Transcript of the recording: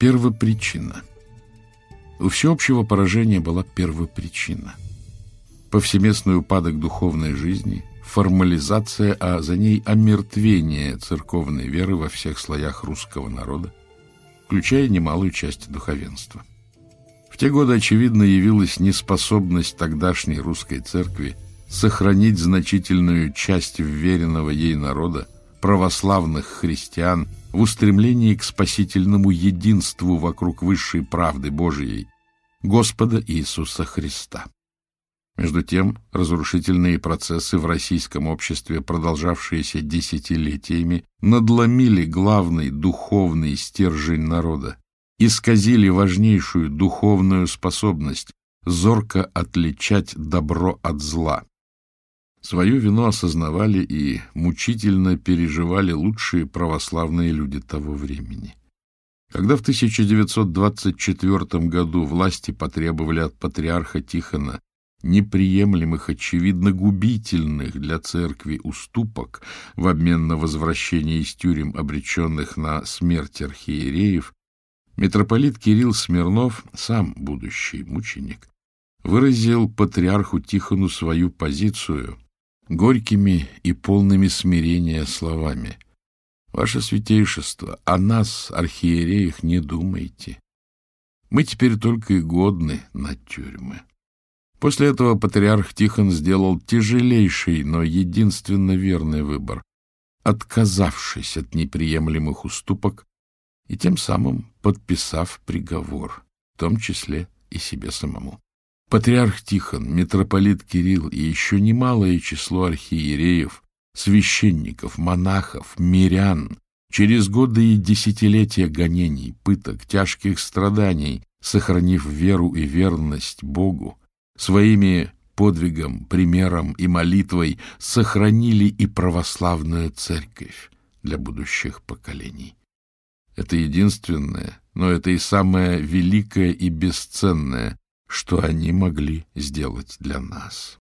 Первопричина. У всеобщего поражения была первопричина. Повсеместный упадок духовной жизни, формализация, а за ней омертвение церковной веры во всех слоях русского народа, включая немалую часть духовенства. В те годы, очевидно, явилась неспособность тогдашней русской церкви сохранить значительную часть веренного ей народа православных христиан в устремлении к спасительному единству вокруг высшей правды Божией, Господа Иисуса Христа. Между тем, разрушительные процессы в российском обществе, продолжавшиеся десятилетиями, надломили главный духовный стержень народа, исказили важнейшую духовную способность зорко отличать добро от зла, Свою вину осознавали и мучительно переживали лучшие православные люди того времени. Когда в 1924 году власти потребовали от патриарха Тихона неприемлемых, очевидно губительных для церкви уступок в обмен на возвращение из тюрем обреченных на смерть архиереев, митрополит Кирилл Смирнов, сам будущий мученик, выразил патриарху Тихону свою позицию, горькими и полными смирения словами. «Ваше святейшество, о нас, архиереях, не думайте. Мы теперь только и годны на тюрьмы». После этого патриарх Тихон сделал тяжелейший, но единственно верный выбор, отказавшись от неприемлемых уступок и тем самым подписав приговор, в том числе и себе самому. Патриарх Тихон, митрополит Кирилл и еще немалое число архиереев, священников, монахов, мирян через годы и десятилетия гонений, пыток, тяжких страданий, сохранив веру и верность Богу, своими подвигом, примером и молитвой сохранили и православную церковь для будущих поколений. Это единственное, но это и самое великое и бесценное, что они могли сделать для нас.